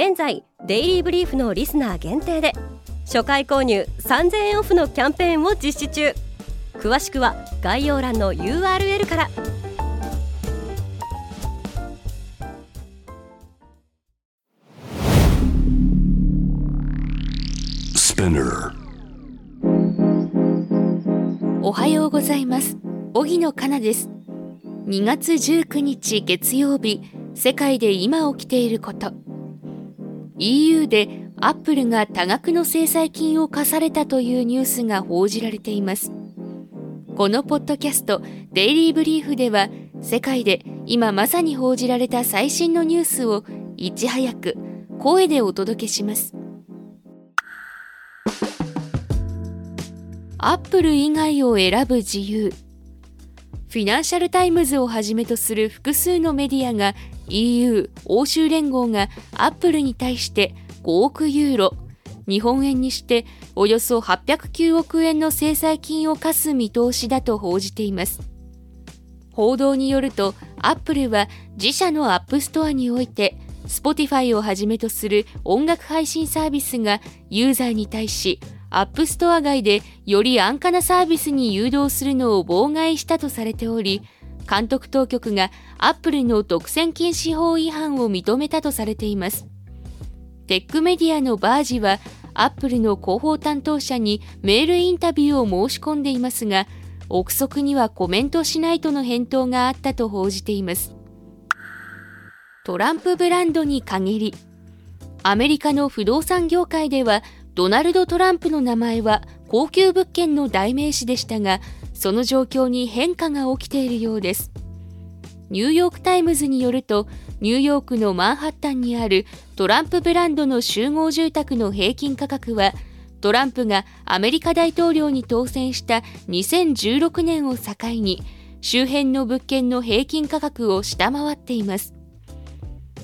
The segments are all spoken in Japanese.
現在デイリーブリーフのリスナー限定で初回購入3000円オフのキャンペーンを実施中。詳しくは概要欄の URL から。おはようございます。荻野かなです。2月19日月曜日世界で今起きていること EU でアップルが多額の制裁金を課されたというニュースが報じられています。このポッドキャストデイリーブリーフでは世界で今まさに報じられた最新のニュースをいち早く声でお届けします。アップル以外を選ぶ自由。フィナンシャル・タイムズをはじめとする複数のメディアが EU 欧州連合がアップルに対して5億ユーロ日本円にしておよそ809億円の制裁金を課す見通しだと報じています。報道によるとアップルは自社のアップストアにおいて Spotify をはじめとする音楽配信サービスがユーザーに対しアップストア外でより安価なサービスに誘導するのを妨害したとされており監督当局がアップルの独占禁止法違反を認めたとされています。テックメディアのバージはアップルの広報担当者にメールインタビューを申し込んでいますが、憶測にはコメントしないとの返答があったと報じています。トランプブランドに限り、アメリカの不動産業界ではドナルド・トランプの名前は高級物件の代名詞でしたが、その状況に変化が起きているようです。ニューヨーク・タイムズによると、ニューヨークのマンハッタンにあるトランプブランドの集合住宅の平均価格は、トランプがアメリカ大統領に当選した2016年を境に、周辺の物件の平均価格を下回っています。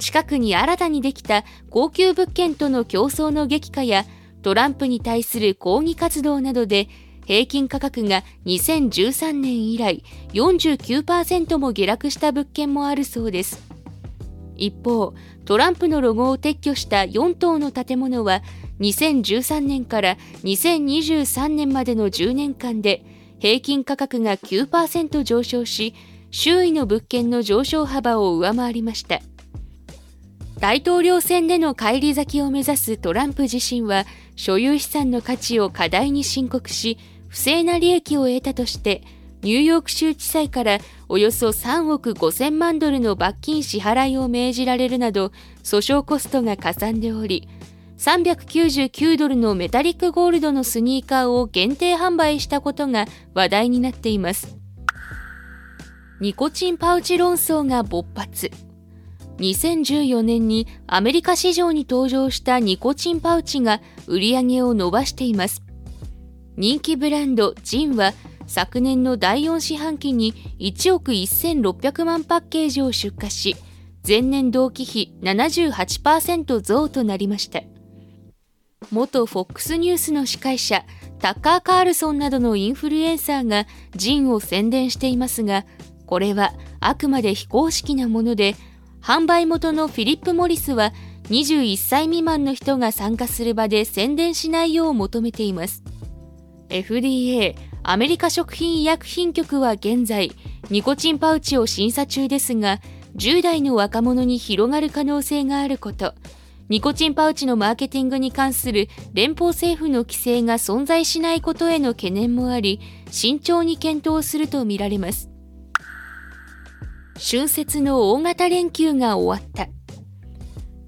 近くに新たにできた高級物件との競争の激化や、トランプに対する抗議活動などで平均価格が2013年以来49%も下落した物件もあるそうです。一方、トランプのロゴを撤去した4棟の建物は2013年から2023年までの10年間で平均価格が9%上昇し、周囲の物件の上昇幅を上回りました。大統領選での返り咲きを目指すトランプ自身は所有資産の価値を過大に申告し不正な利益を得たとしてニューヨーク州地裁からおよそ3億5000万ドルの罰金支払いを命じられるなど訴訟コストがかさんでおり399ドルのメタリックゴールドのスニーカーを限定販売したことが話題になっています。ニコチンパウチ論争が勃発。2014年にアメリカ市場に登場したニコチンパウチが売り上げを伸ばしています。人気ブランドジンは昨年の第4四半期に1億1600万パッケージを出荷し前年同期比78%増となりました。元 FOX ニュースの司会者タッカー・カールソンなどのインフルエンサーがジンを宣伝していますがこれはあくまで非公式なもので販売元のフィリップ・モリスは21歳未満の人が参加する場で宣伝しないよう求めています。FDA アメリカ食品医薬品局は現在ニコチンパウチを審査中ですが10代の若者に広がる可能性があること。ニコチンパウチのマーケティングに関する連邦政府の規制が存在しないことへの懸念もあり慎重に検討するとみられます。春節の大型連休が終わった。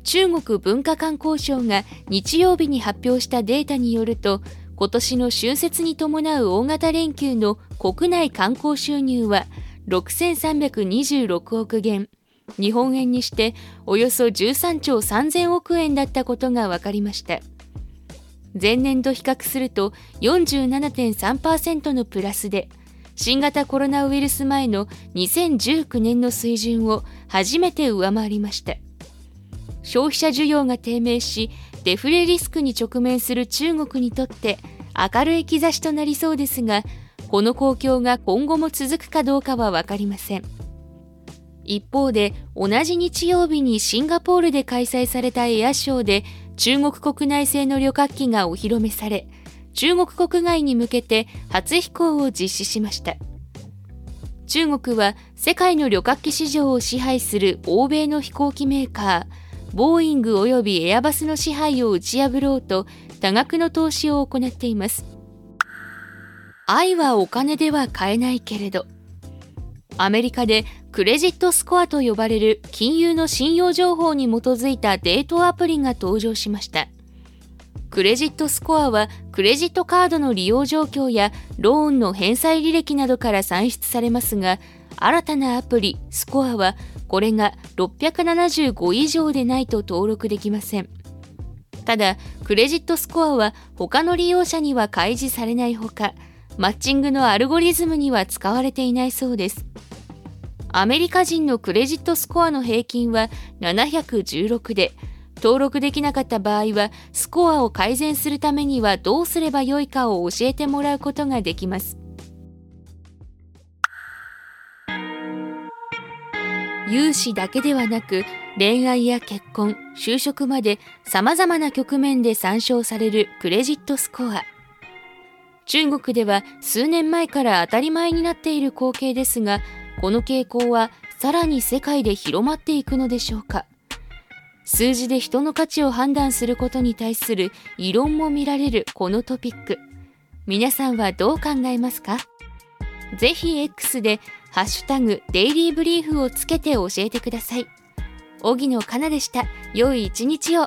中国文化観光省が日曜日に発表したデータによると今年の春節に伴う大型連休の国内観光収入は6326億元、日本円にしておよそ13兆3000億円だったことが分かりました。前年と比較すると47.3%のプラスで新型コロナウイルス前の2019年の水準を初めて上回りました。消費者需要が低迷しデフレリスクに直面する中国にとって明るい兆しとなりそうですがこの光況が今後も続くかどうかは分かりません。一方で同じ日曜日にシンガポールで開催されたエアショーで中国国内製の旅客機がお披露目され中国国外に向けて初飛行を実施しました。中国は世界の旅客機市場を支配する欧米の飛行機メーカーボーイング及びエアバスの支配を打ち破ろうと多額の投資を行っています。愛はお金では買えないけれどアメリカでクレジットスコアと呼ばれる金融の信用情報に基づいたデートアプリが登場しました。クレジットスコアはクレジットカードの利用状況やローンの返済履歴などから算出されますが新たなアプリスコアはこれが675以上でないと登録できません。ただクレジットスコアは他の利用者には開示されないほかマッチングのアルゴリズムには使われていないそうです。アメリカ人のクレジットスコアの平均は716で登録できなかった場合はスコアを改善するためにはどうすればよいかを教えてもらうことができます。融資だけではなく恋愛や結婚就職までさまざまな局面で参照されるクレジットスコア。中国では数年前から当たり前になっている光景ですがこの傾向はさらに世界で広まっていくのでしょうか。数字で人の価値を判断することに対する異論も見られるこのトピック皆さんはどう考えますか？ぜひ X でハッシュタグデイリーブリーフをつけて教えてください。荻野かなでした。良い一日を。